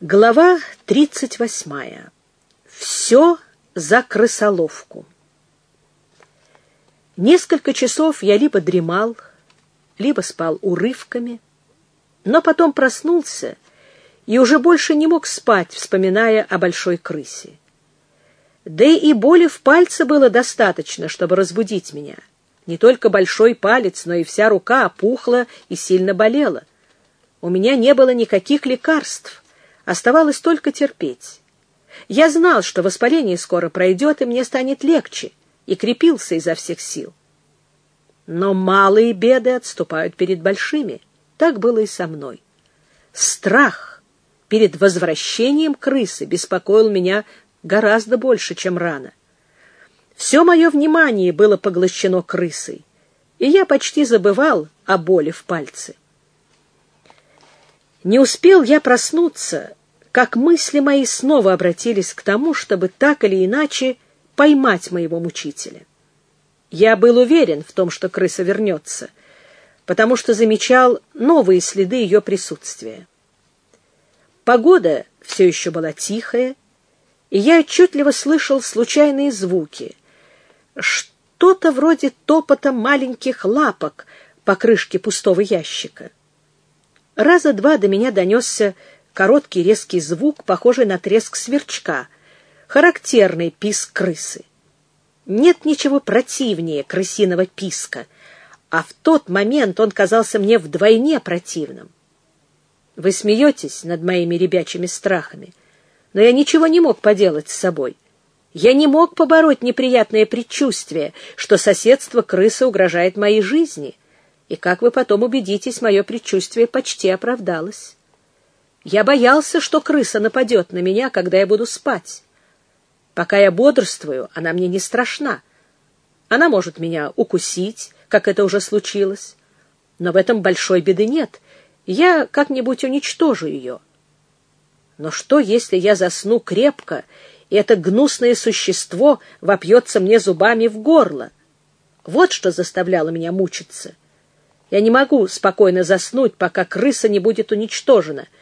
Глава 38. Все за крысоловку. Несколько часов я либо дремал, либо спал урывками, но потом проснулся и уже больше не мог спать, вспоминая о большой крысе. Да и боли в пальце было достаточно, чтобы разбудить меня. Не только большой палец, но и вся рука опухла и сильно болела. У меня не было никаких лекарств — Оставалось только терпеть. Я знал, что воспаление скоро пройдет, и мне станет легче, и крепился изо всех сил. Но малые беды отступают перед большими. Так было и со мной. Страх перед возвращением крысы беспокоил меня гораздо больше, чем рано. Все мое внимание было поглощено крысой, и я почти забывал о боли в пальце. Не успел я проснуться, как мысли мои снова обратились к тому, чтобы так или иначе поймать моего мучителя. Я был уверен в том, что крыса вернется, потому что замечал новые следы ее присутствия. Погода все еще была тихая, и я отчетливо слышал случайные звуки. Что-то вроде топота маленьких лапок по крышке пустого ящика. Раза два до меня донесся короткий резкий звук, похожий на треск сверчка, характерный писк крысы. Нет ничего противнее крысиного писка, а в тот момент он казался мне вдвойне противным. Вы смеетесь над моими ребячими страхами, но я ничего не мог поделать с собой. Я не мог побороть неприятное предчувствие, что соседство крысы угрожает моей жизни, и, как вы потом убедитесь, мое предчувствие почти оправдалось. Я боялся, что крыса нападет на меня, когда я буду спать. Пока я бодрствую, она мне не страшна. Она может меня укусить, как это уже случилось. Но в этом большой беды нет. Я как-нибудь уничтожу ее. Но что, если я засну крепко, и это гнусное существо вопьется мне зубами в горло? Вот что заставляло меня мучиться. Я не могу спокойно заснуть, пока крыса не будет уничтожена —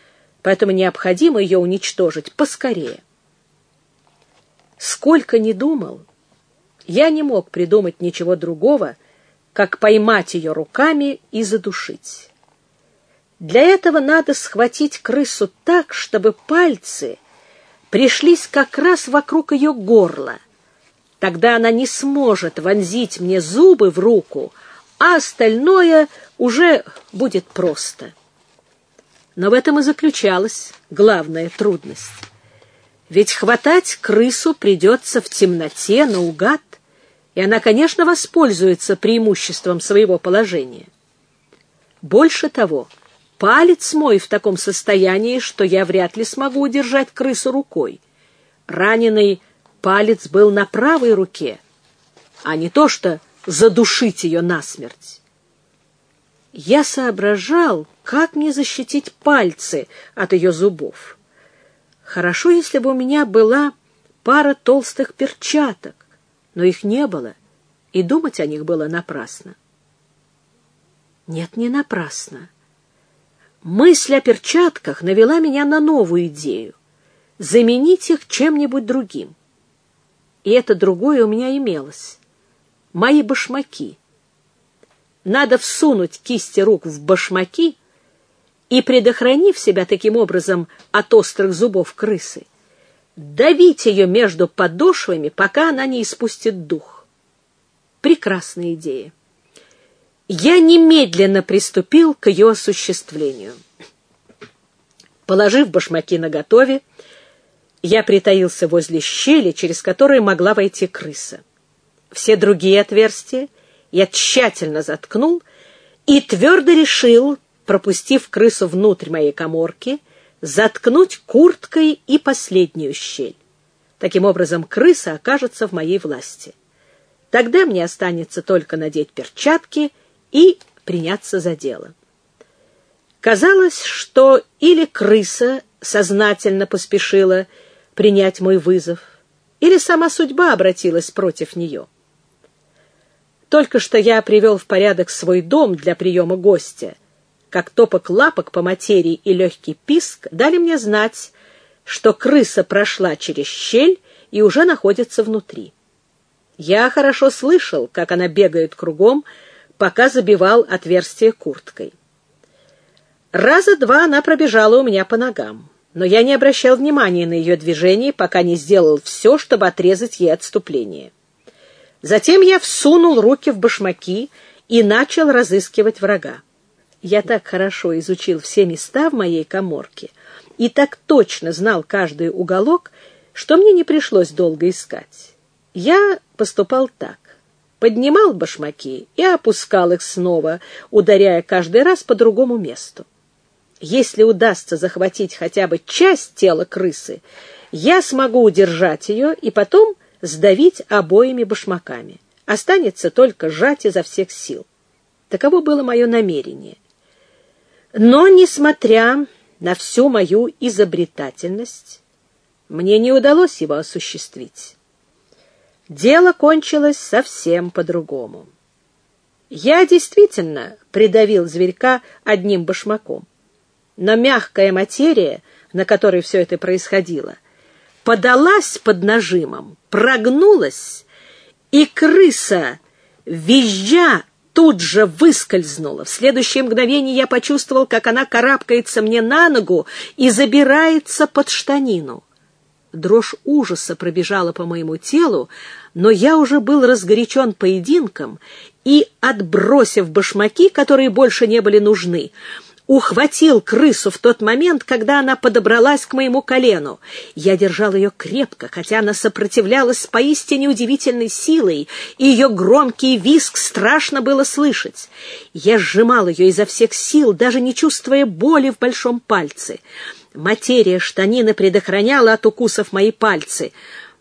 поэтому необходимо ее уничтожить поскорее. Сколько ни думал, я не мог придумать ничего другого, как поймать ее руками и задушить. Для этого надо схватить крысу так, чтобы пальцы пришлись как раз вокруг ее горла. Тогда она не сможет вонзить мне зубы в руку, а остальное уже будет просто. Но в этом и заключалась главная трудность. Ведь хватать крысу придется в темноте, наугад, и она, конечно, воспользуется преимуществом своего положения. Больше того, палец мой в таком состоянии, что я вряд ли смогу удержать крысу рукой. Раненый палец был на правой руке, а не то, что задушить ее насмерть. Я соображал, как мне защитить пальцы от ее зубов. Хорошо, если бы у меня была пара толстых перчаток, но их не было, и думать о них было напрасно. Нет, не напрасно. Мысль о перчатках навела меня на новую идею — заменить их чем-нибудь другим. И это другое у меня имелось. Мои башмаки — надо всунуть кисти рук в башмаки и, предохранив себя таким образом от острых зубов крысы, давить ее между подошвами, пока она не испустит дух. Прекрасная идея. Я немедленно приступил к ее осуществлению. Положив башмаки наготове, я притаился возле щели, через которую могла войти крыса. Все другие отверстия я тщательно заткнул и твердо решил, пропустив крысу внутрь моей коморки, заткнуть курткой и последнюю щель. Таким образом, крыса окажется в моей власти. Тогда мне останется только надеть перчатки и приняться за дело. Казалось, что или крыса сознательно поспешила принять мой вызов, или сама судьба обратилась против нее. Только что я привел в порядок свой дом для приема гостя. Как топок лапок по материи и легкий писк дали мне знать, что крыса прошла через щель и уже находится внутри. Я хорошо слышал, как она бегает кругом, пока забивал отверстие курткой. Раза два она пробежала у меня по ногам, но я не обращал внимания на ее движение, пока не сделал все, чтобы отрезать ей отступление. Затем я всунул руки в башмаки и начал разыскивать врага. Я так хорошо изучил все места в моей коморке и так точно знал каждый уголок, что мне не пришлось долго искать. Я поступал так. Поднимал башмаки и опускал их снова, ударяя каждый раз по другому месту. Если удастся захватить хотя бы часть тела крысы, я смогу удержать ее и потом сдавить обоими башмаками. Останется только сжать изо всех сил. Таково было мое намерение. Но, несмотря на всю мою изобретательность, мне не удалось его осуществить. Дело кончилось совсем по-другому. Я действительно придавил зверька одним башмаком, но мягкая материя, на которой все это происходило, подалась под нажимом, прогнулась, и крыса, визжа, тут же выскользнула. В следующее мгновение я почувствовал, как она карабкается мне на ногу и забирается под штанину. Дрожь ужаса пробежала по моему телу, но я уже был разгорячен поединком и, отбросив башмаки, которые больше не были нужны, ухватил крысу в тот момент, когда она подобралась к моему колену. Я держал ее крепко, хотя она сопротивлялась с поистине удивительной силой, и ее громкий визг страшно было слышать. Я сжимал ее изо всех сил, даже не чувствуя боли в большом пальце. Материя штанины предохраняла от укусов мои пальцы,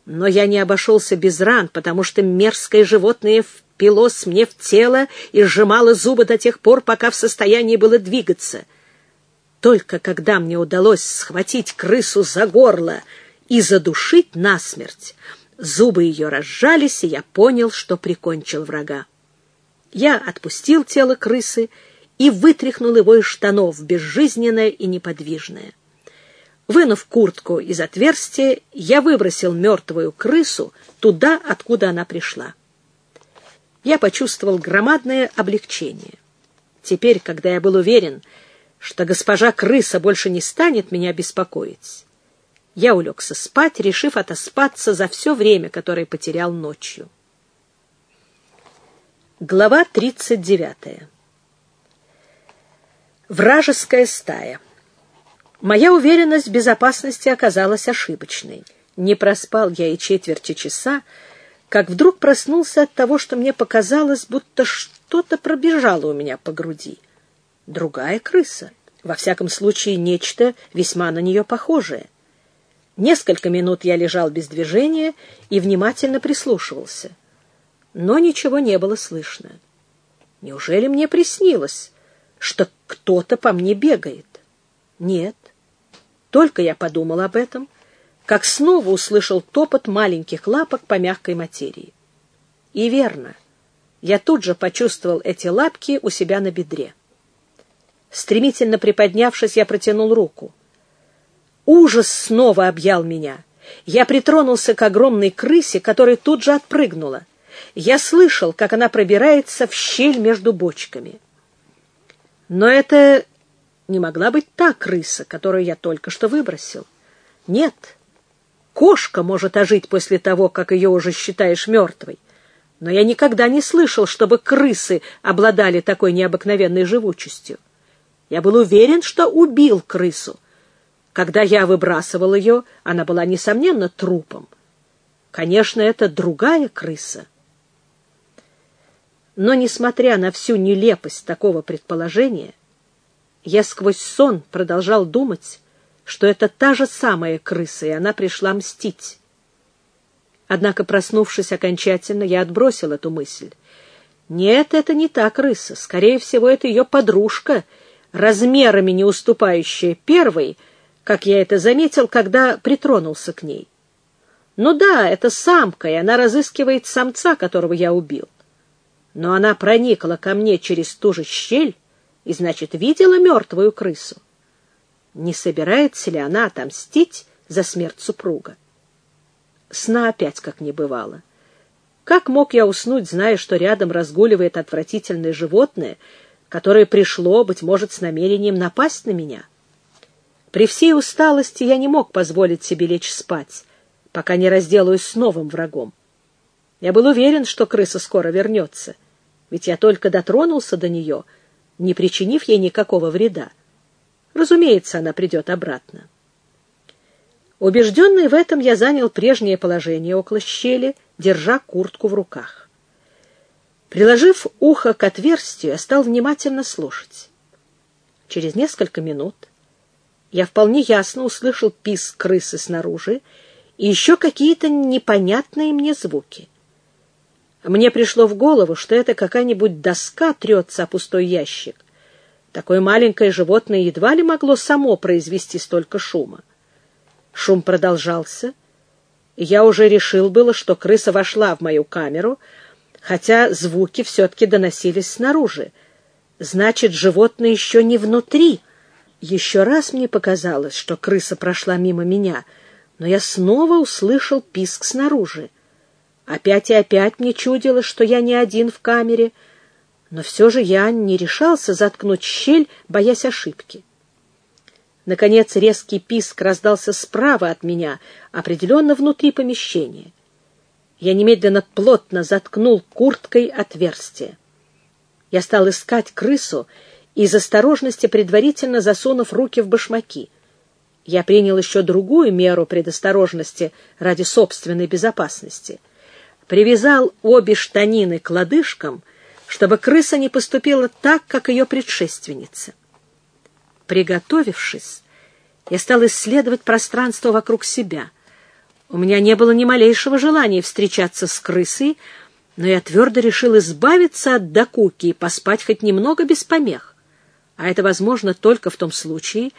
но я не обошелся без ран, потому что мерзкое животное впилось мне в тело и сжимало зубы до тех пор, пока в состоянии было двигаться. Только когда мне удалось схватить крысу за горло и задушить насмерть, зубы ее разжались, и я понял, что прикончил врага. Я отпустил тело крысы и вытряхнул его из штанов, безжизненное и неподвижное. Вынув куртку из отверстия, я выбросил мертвую крысу туда, откуда она пришла. Я почувствовал громадное облегчение. Теперь, когда я был уверен, что госпожа крыса больше не станет меня беспокоить, я улегся спать, решив отоспаться за все время, которое потерял ночью. Глава 39. Вражеская стая. Моя уверенность в безопасности оказалась ошибочной. Не проспал я и четверти часа, как вдруг проснулся от того, что мне показалось, будто что-то пробежало у меня по груди. Другая крыса. Во всяком случае, нечто весьма на нее похожее. Несколько минут я лежал без движения и внимательно прислушивался. Но ничего не было слышно. Неужели мне приснилось, что кто-то по мне бегает? Нет. Только я подумал об этом, как снова услышал топот маленьких лапок по мягкой материи. И верно, я тут же почувствовал эти лапки у себя на бедре. Стремительно приподнявшись, я протянул руку. Ужас снова объял меня. Я притронулся к огромной крысе, которая тут же отпрыгнула. Я слышал, как она пробирается в щель между бочками. Но это не могла быть та крыса, которую я только что выбросил. Нет, кошка может ожить после того, как ее уже считаешь мертвой. Но я никогда не слышал, чтобы крысы обладали такой необыкновенной живучестью. Я был уверен, что убил крысу. Когда я выбрасывал ее, она была, несомненно, трупом. Конечно, это другая крыса. Но, несмотря на всю нелепость такого предположения, я сквозь сон продолжал думать, что это та же самая крыса, и она пришла мстить. Однако, проснувшись окончательно, я отбросил эту мысль. Нет, это не та крыса. Скорее всего, это ее подружка, размерами не уступающая первой, как я это заметил, когда притронулся к ней. Ну да, это самка, и она разыскивает самца, которого я убил. Но она проникла ко мне через ту же щель, и, значит, видела мертвую крысу. Не собирается ли она отомстить за смерть супруга. Сна опять как не бывало. Как мог я уснуть, зная, что рядом разгуливает отвратительное животное, которое пришло, быть может, с намерением напасть на меня? При всей усталости я не мог позволить себе лечь спать, пока не разделаюсь с новым врагом. Я был уверен, что крыса скоро вернется, ведь я только дотронулся до нее, не причинив ей никакого вреда. Разумеется, она придет обратно. Убежденный в этом, я занял прежнее положение около щели, держа куртку в руках. Приложив ухо к отверстию, я стал внимательно слушать. Через несколько минут я вполне ясно услышал писк крысы снаружи и еще какие-то непонятные мне звуки. Мне пришло в голову, что это какая-нибудь доска трется о пустой ящик. Такое маленькое животное едва ли могло само произвести столько шума. Шум продолжался, я уже решил было, что крыса вошла в мою камеру, хотя звуки все-таки доносились снаружи. Значит, животное еще не внутри. Еще раз мне показалось, что крыса прошла мимо меня, но я снова услышал писк снаружи. Опять и опять мне чудилось, что я не один в камере, но все же я не решался заткнуть щель, боясь ошибки. Наконец резкий писк раздался справа от меня, определенно внутри помещения. Я немедленно плотно заткнул курткой отверстие. Я стал искать крысу, из осторожности предварительно засунув руки в башмаки. Я принял еще другую меру предосторожности ради собственной безопасности. Привязал обе штанины к лодыжкам, чтобы крыса не поступила так, как ее предшественница. Приготовившись, я стал исследовать пространство вокруг себя. У меня не было ни малейшего желания встречаться с крысой, но я твердо решил избавиться от докуки и поспать хоть немного без помех. А это возможно только в том случае,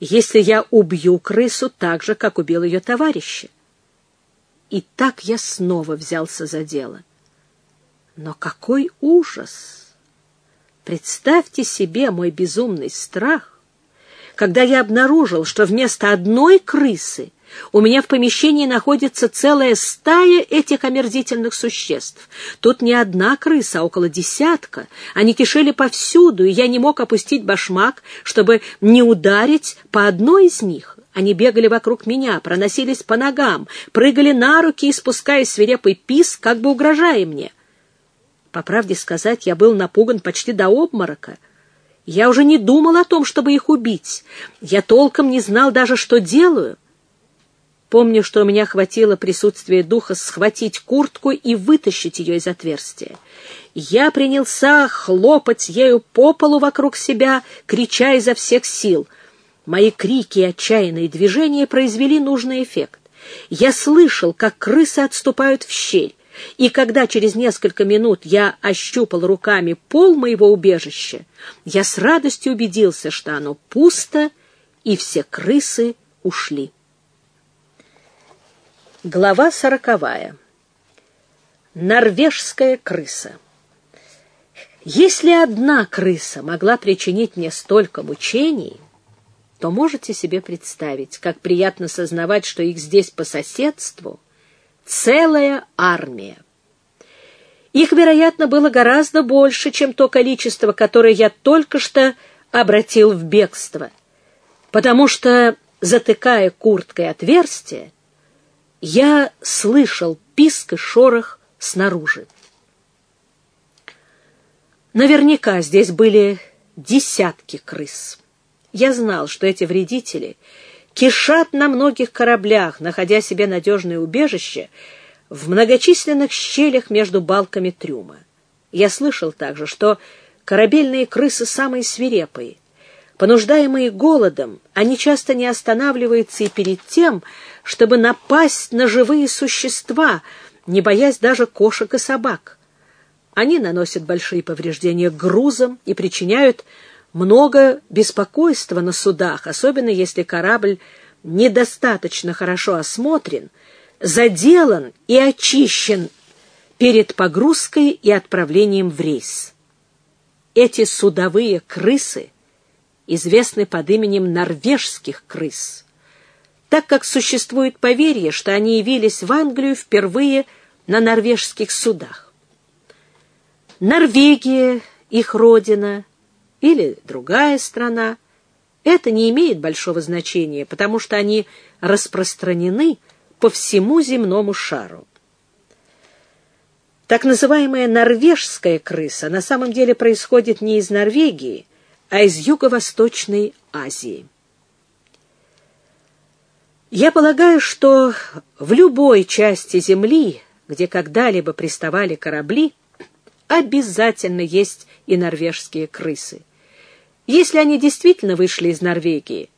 если я убью крысу так же, как убил ее товарища. И так я снова взялся за дело. Но какой ужас! Представьте себе мой безумный страх, когда я обнаружил, что вместо одной крысы у меня в помещении находится целая стая этих омерзительных существ. Тут не одна крыса, а около десятка. Они кишели повсюду, и я не мог опустить башмак, чтобы не ударить по одной из них. Они бегали вокруг меня, проносились по ногам, прыгали на руки, испуская свирепый писк, как бы угрожая мне. По правде сказать, я был напуган почти до обморока — я уже не думал о том, чтобы их убить. Я толком не знал даже, что делаю. Помню, что у меня хватило присутствия духа схватить куртку и вытащить ее из отверстия. Я принялся хлопать ею по полу вокруг себя, крича изо всех сил. Мои крики и отчаянные движения произвели нужный эффект. Я слышал, как крысы отступают в щель. И когда через несколько минут я ощупал руками пол моего убежища, я с радостью убедился, что оно пусто, и все крысы ушли. Глава сороковая. Норвежская крыса. Если одна крыса могла причинить мне столько мучений, то можете себе представить, как приятно сознавать, что их здесь по соседству целая армия. Их, вероятно, было гораздо больше, чем то количество, которое я только что обратил в бегство, потому что, затыкая курткой отверстие, я слышал писк и шорох снаружи. Наверняка здесь были десятки крыс. Я знал, что эти вредители — кишат на многих кораблях, находя себе надежное убежище в многочисленных щелях между балками трюма. Я слышал также, что корабельные крысы самые свирепые. Понуждаемые голодом, они часто не останавливаются и перед тем, чтобы напасть на живые существа, не боясь даже кошек и собак. Они наносят большие повреждения грузам и причиняют много беспокойства на судах, особенно если корабль недостаточно хорошо осмотрен, заделан и очищен перед погрузкой и отправлением в рейс. Эти судовые крысы известны под именем норвежских крыс. так как существует поверье, что они явились в Англию впервые на норвежских судах. Норвегия, их родина, или другая страна, это не имеет большого значения, потому что они распространены по всему земному шару. Так называемая норвежская крыса на самом деле происходит не из Норвегии, а из Юго-Восточной Азии. Я полагаю, что в любой части Земли, где когда-либо приставали корабли, обязательно есть и норвежские крысы. Если они действительно вышли из Норвегии,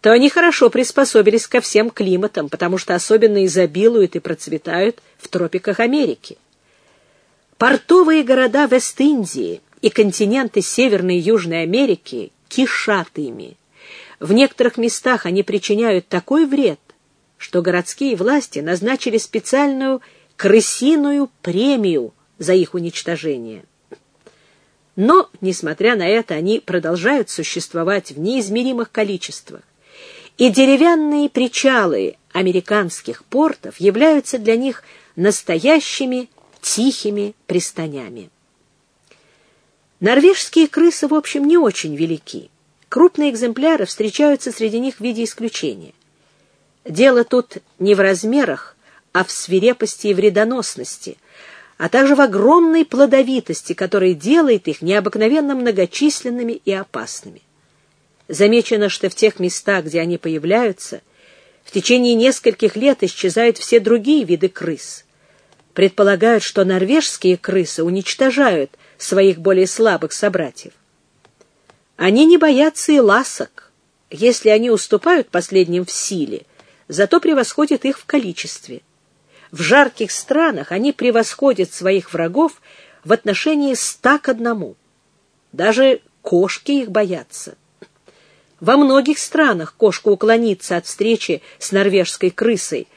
то они хорошо приспособились ко всем климатам, потому что особенно изобилуют и процветают в тропиках Америки. Портовые города Вест-Индии и континенты Северной и Южной Америки кишат ими. В некоторых местах они причиняют такой вред, что городские власти назначили специальную крысиную премию за их уничтожение. Но, несмотря на это, они продолжают существовать в неизмеримых количествах. И деревянные причалы американских портов являются для них настоящими тихими пристанями. Норвежские крысы, в общем, не очень велики. Крупные экземпляры встречаются среди них в виде исключения. Дело тут не в размерах, а в свирепости и вредоносности, а также в огромной плодовитости, которая делает их необыкновенно многочисленными и опасными. Замечено, что в тех местах, где они появляются, в течение нескольких лет исчезают все другие виды крыс предполагают, что норвежские крысы уничтожают своих более слабых собратьев. Они не боятся и ласок. Если они уступают последним в силе, зато превосходят их в количестве. В жарких странах они превосходят своих врагов в отношении ста к одному. Даже кошки их боятся. Во многих странах кошка уклонится от встречи с норвежской крысой,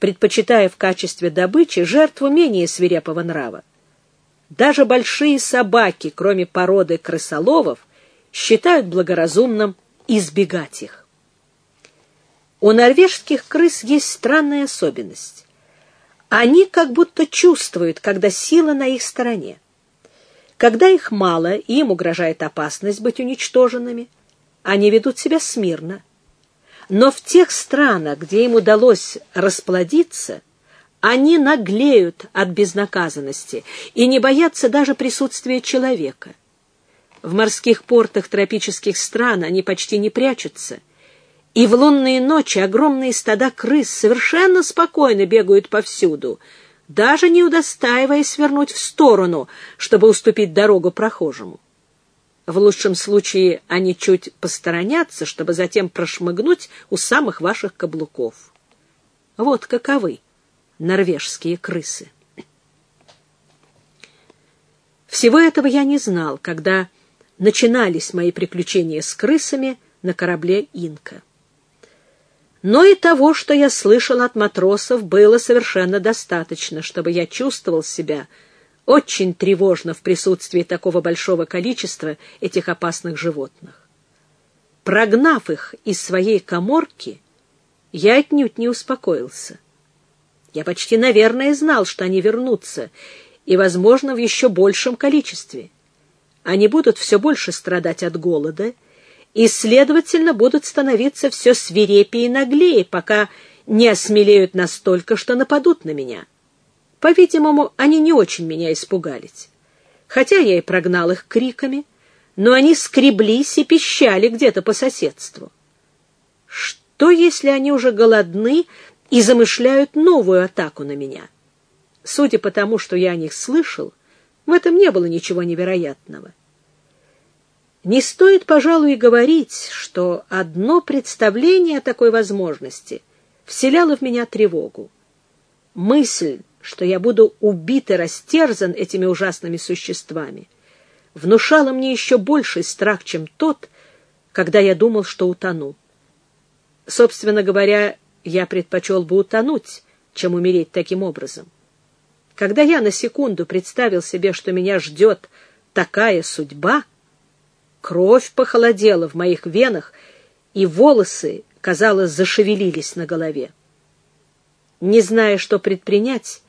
предпочитая в качестве добычи жертву менее свирепого нрава. Даже большие собаки, кроме породы крысоловов, считают благоразумным избегать их. У норвежских крыс есть странная особенность. Они как будто чувствуют, когда сила на их стороне. Когда их мало и им угрожает опасность быть уничтоженными, они ведут себя смирно, но в тех странах, где им удалось расплодиться, они наглеют от безнаказанности и не боятся даже присутствия человека. В морских портах тропических стран они почти не прячутся, и в лунные ночи огромные стада крыс совершенно спокойно бегают повсюду, даже не удостаиваясь свернуть в сторону, чтобы уступить дорогу прохожему. В лучшем случае они чуть посторонятся, чтобы затем прошмыгнуть у самых ваших каблуков. Вот каковы норвежские крысы. Всего этого я не знал, когда начинались мои приключения с крысами на корабле «Инка». Но и того, что я слышал от матросов, было совершенно достаточно, чтобы я чувствовал себя очень тревожно в присутствии такого большого количества этих опасных животных. Прогнав их из своей коморки, я отнюдь не успокоился. Я почти, наверное, знал, что они вернутся, и, возможно, в еще большем количестве. Они будут все больше страдать от голода и, следовательно, будут становиться все свирепее и наглее, пока не осмелеют настолько, что нападут на меня. По-видимому, они не очень меня испугались. Хотя я и прогнал их криками, но они скреблись и пищали где-то по соседству. Что, если они уже голодны и замышляют новую атаку на меня? Судя по тому, что я о них слышал, в этом не было ничего невероятного. Не стоит, пожалуй, говорить, что одно представление о такой возможности вселяло в меня тревогу. Мысль, что я буду убит и растерзан этими ужасными существами, внушало мне еще больший страх, чем тот, когда я думал, что утону. Собственно говоря, я предпочел бы утонуть, чем умереть таким образом. Когда я на секунду представил себе, что меня ждет такая судьба, кровь похолодела в моих венах, и волосы, казалось, зашевелились на голове. Не зная, что предпринять,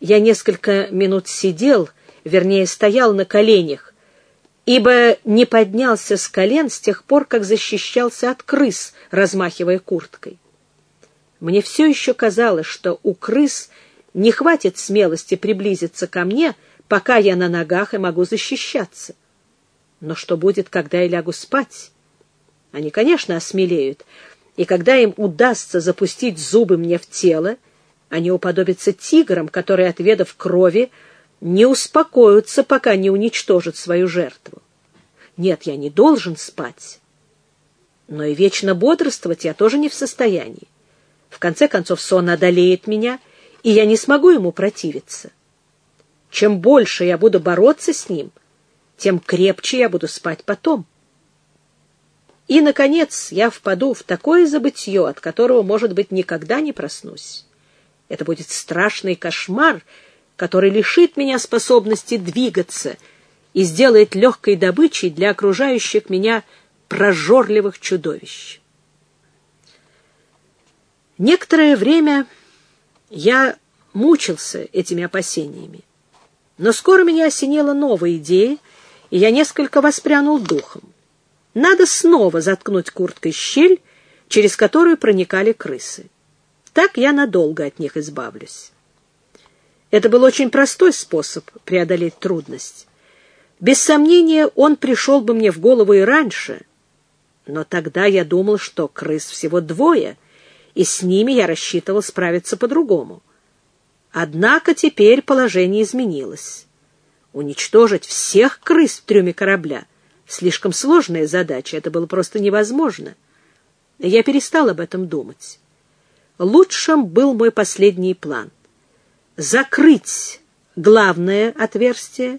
я несколько минут сидел, вернее, стоял на коленях, ибо не поднялся с колен с тех пор, как защищался от крыс, размахивая курткой. Мне все еще казалось, что у крыс не хватит смелости приблизиться ко мне, пока я на ногах и могу защищаться. Но что будет, когда я лягу спать? Они, конечно, осмелеют, и когда им удастся запустить зубы мне в тело, они уподобятся тиграм, которые, отведав крови, не успокоятся, пока не уничтожат свою жертву. Нет, я не должен спать. Но и вечно бодрствовать я тоже не в состоянии. В конце концов, сон одолеет меня, и я не смогу ему противиться. Чем больше я буду бороться с ним, тем крепче я буду спать потом. И, наконец, я впаду в такое забытье, от которого, может быть, никогда не проснусь. Это будет страшный кошмар, который лишит меня способности двигаться и сделает легкой добычей для окружающих меня прожорливых чудовищ. Некоторое время я мучился этими опасениями, но скоро меня осенила новая идея, и я несколько воспрянул духом. Надо снова заткнуть курткой щель, через которую проникали крысы. Так я надолго от них избавлюсь. Это был очень простой способ преодолеть трудность. Без сомнения, он пришел бы мне в голову и раньше, но тогда я думал, что крыс всего двое, и с ними я рассчитывал справиться по-другому. Однако теперь положение изменилось. Уничтожить всех крыс в трюме корабля — слишком сложная задача, это было просто невозможно. Я перестал об этом думать. Лучшим был мой последний план — закрыть главное отверстие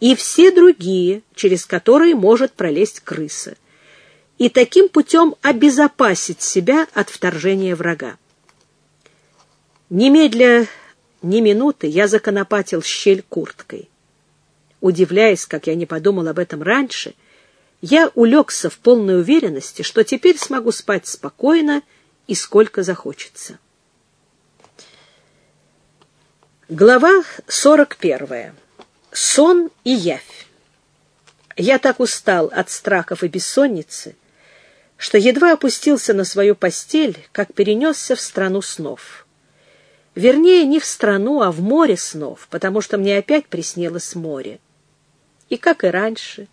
и все другие, через которые может пролезть крыса, и таким путем обезопасить себя от вторжения врага. Немедля ни минуты я законопатил щель курткой. Удивляясь, как я не подумал об этом раньше, я улегся в полной уверенности, что теперь смогу спать спокойно и сколько захочется. Глава 41. Сон и явь. Я так устал от страхов и бессонницы, что едва опустился на свою постель, как перенесся в страну снов. Вернее, не в страну, а в море снов, потому что мне опять приснилось море. И, как и раньше,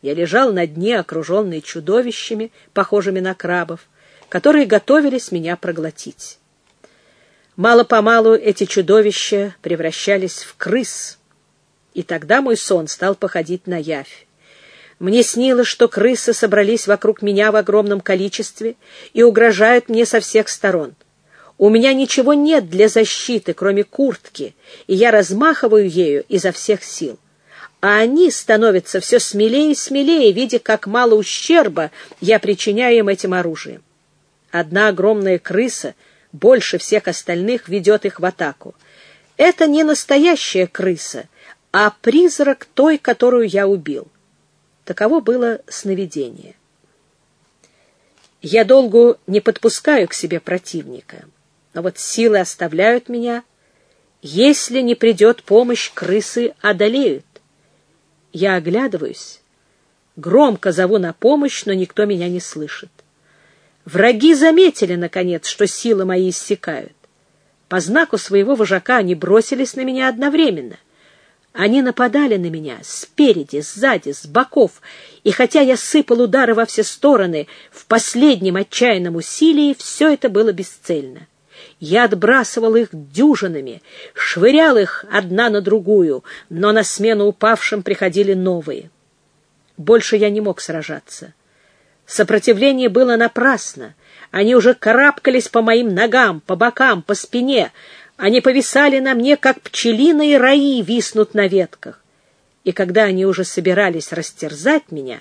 я лежал на дне, окруженный чудовищами, похожими на крабов, которые готовились меня проглотить. Мало-помалу эти чудовища превращались в крыс, и тогда мой сон стал походить на явь. Мне снилось, что крысы собрались вокруг меня в огромном количестве и угрожают мне со всех сторон. У меня ничего нет для защиты, кроме куртки, и я размахиваю ею изо всех сил. А они становятся все смелее и смелее, видя, как мало ущерба я причиняю им этим оружием. Одна огромная крыса больше всех остальных ведет их в атаку. Это не настоящая крыса, а призрак той, которую я убил. Таково было сновидение. Я долго не подпускаю к себе противника, но вот силы оставляют меня. Если не придет помощь, крысы одолеют. Я оглядываюсь, громко зову на помощь, но никто меня не слышит. Враги заметили, наконец, что силы мои иссякают. По знаку своего вожака они бросились на меня одновременно. Они нападали на меня спереди, сзади, с боков, и хотя я сыпал удары во все стороны, в последнем отчаянном усилии все это было бесцельно. Я отбрасывал их дюжинами, швырял их одна на другую, но на смену упавшим приходили новые. Больше я не мог сражаться. Сопротивление было напрасно. Они уже карабкались по моим ногам, по бокам, по спине. Они повисали на мне, как пчелиные раи виснут на ветках. И когда они уже собирались растерзать меня,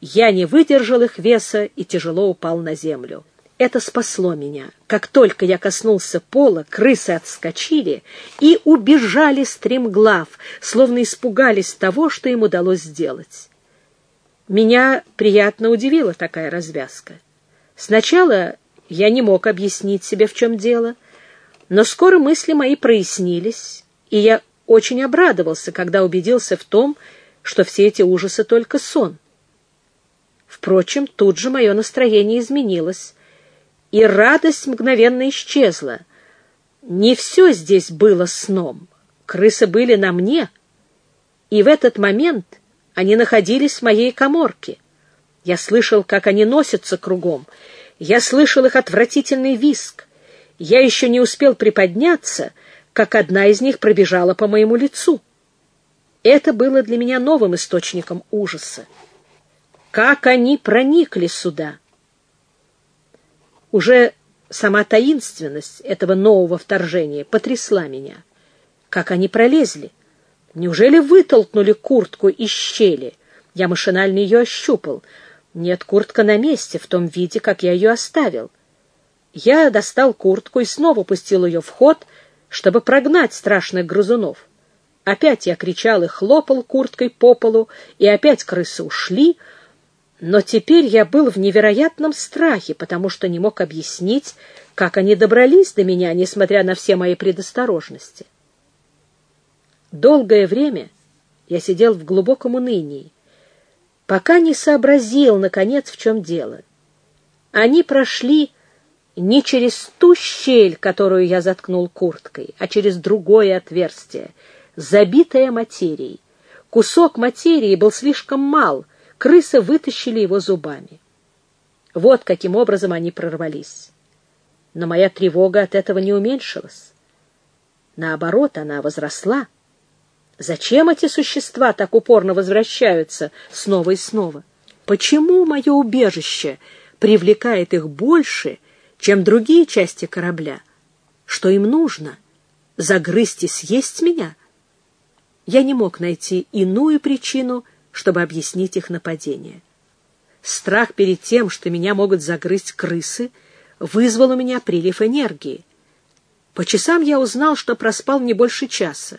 я не выдержал их веса и тяжело упал на землю. Это спасло меня. Как только я коснулся пола, крысы отскочили и убежали стремглав, словно испугались того, что им удалось сделать. Меня приятно удивила такая развязка. Сначала я не мог объяснить себе, в чем дело, но скоро мысли мои прояснились, и я очень обрадовался, когда убедился в том, что все эти ужасы только сон. Впрочем, тут же мое настроение изменилось, и радость мгновенно исчезла. Не все здесь было сном. Крысы были на мне, и в этот момент они находились в моей коморке. Я слышал, как они носятся кругом. Я слышал их отвратительный виск. Я еще не успел приподняться, как одна из них пробежала по моему лицу. Это было для меня новым источником ужаса. Как они проникли сюда? Уже сама таинственность этого нового вторжения потрясла меня. Как они пролезли? Неужели вытолкнули куртку из щели? Я машинально ее ощупал. Нет, куртка на месте, в том виде, как я ее оставил. Я достал куртку и снова пустил ее в ход, чтобы прогнать страшных грызунов. Опять я кричал и хлопал курткой по полу, и опять крысы ушли, но теперь я был в невероятном страхе, потому что не мог объяснить, как они добрались до меня, несмотря на все мои предосторожности. Долгое время я сидел в глубоком унынии, пока не сообразил, наконец, в чем дело. Они прошли не через ту щель, которую я заткнул курткой, а через другое отверстие, забитое материей. Кусок материи был слишком мал, крысы вытащили его зубами. Вот каким образом они прорвались. Но моя тревога от этого не уменьшилась. Наоборот, она возросла. Зачем эти существа так упорно возвращаются снова и снова? Почему мое убежище привлекает их больше, чем другие части корабля? Что им нужно? Загрызть и съесть меня? Я не мог найти иную причину, чтобы объяснить их нападение. Страх перед тем, что меня могут загрызть крысы, вызвал у меня прилив энергии. По часам я узнал, что проспал не больше часа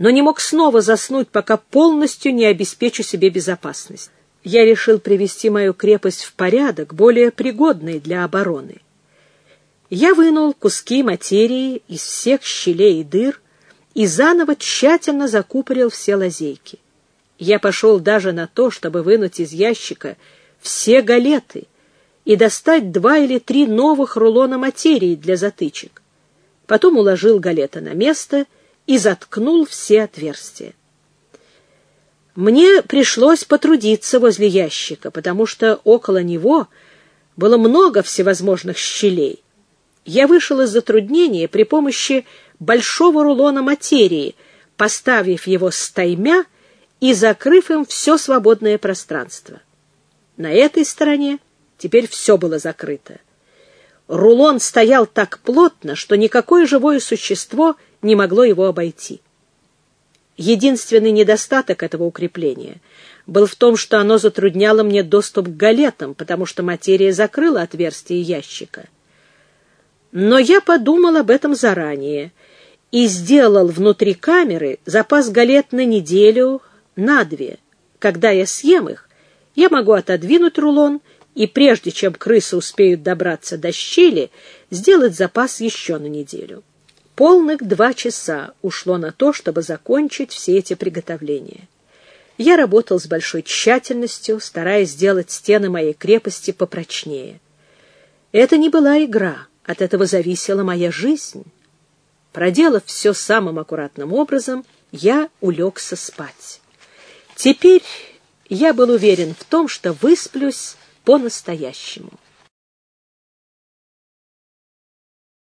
но не мог снова заснуть, пока полностью не обеспечу себе безопасность. Я решил привести мою крепость в порядок, более пригодный для обороны. Я вынул куски материи из всех щелей и дыр и заново тщательно закупорил все лазейки. Я пошел даже на то, чтобы вынуть из ящика все галеты и достать два или три новых рулона материи для затычек. Потом уложил галеты на место — и заткнул все отверстия. Мне пришлось потрудиться возле ящика, потому что около него было много всевозможных щелей. Я вышел из затруднения при помощи большого рулона материи, поставив его стаймя и закрыв им все свободное пространство. На этой стороне теперь все было закрыто. Рулон стоял так плотно, что никакое живое существо не могло его обойти. Единственный недостаток этого укрепления был в том, что оно затрудняло мне доступ к галетам, потому что материя закрыла отверстие ящика. Но я подумал об этом заранее и сделал внутри камеры запас галет на неделю, на две. Когда я съем их, я могу отодвинуть рулон и прежде чем крысы успеют добраться до щели, сделать запас еще на неделю. Полных два часа ушло на то, чтобы закончить все эти приготовления. Я работал с большой тщательностью, стараясь сделать стены моей крепости попрочнее. Это не была игра, от этого зависела моя жизнь. Проделав все самым аккуратным образом, я улегся спать. Теперь я был уверен в том, что высплюсь по-настоящему.